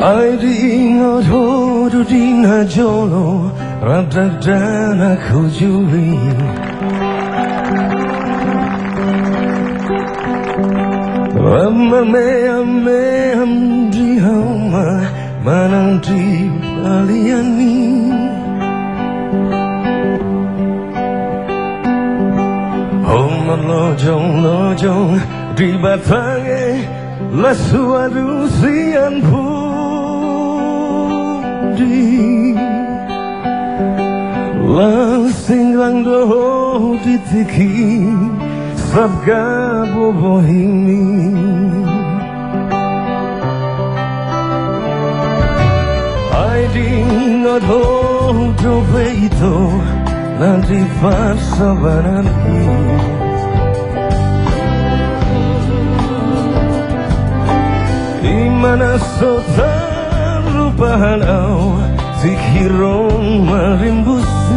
Aydin ododin ha jolo radadana khujuri Amma me amme hamdi hama mananti aliani Homa lojong lojong di batange lasuaru sian pun मांग होगी दिखी सबका वो बोहिनी hiding at home to wait on the fast of an Imanasotarupahanao Zikirong marimbus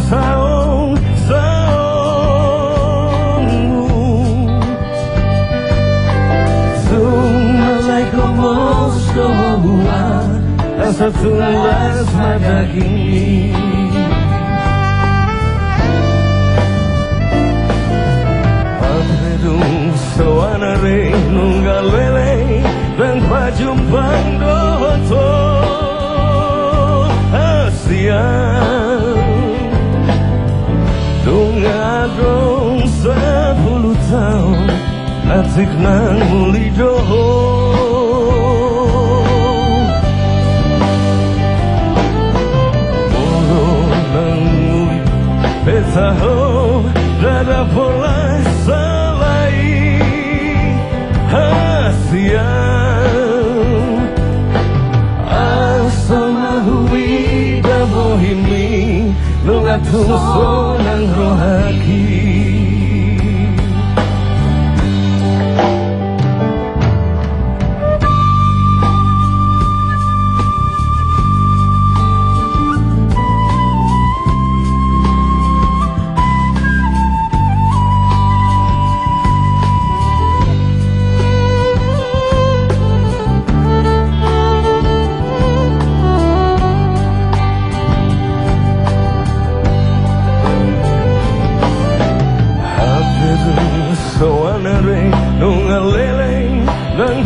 song, song, song. Zumba like a monster, as a tumbas my daging. Asik nang muli johor Moro nang muli pesaho Rada polai salai Hasiang Asamahui damohimi Nungatung não rohaki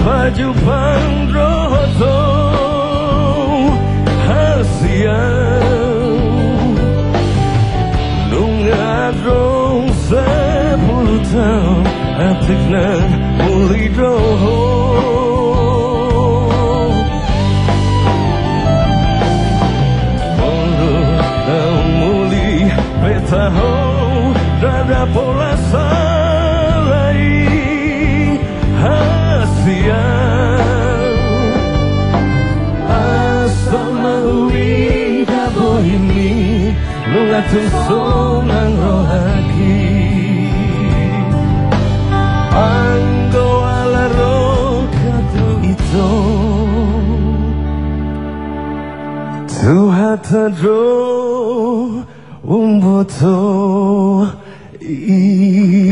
nang baju pandroto hasian nunga drong sepuluh tahun atik nang 같은 소망으로 하기 ando a la roca tu y yo tu hatadro un botón y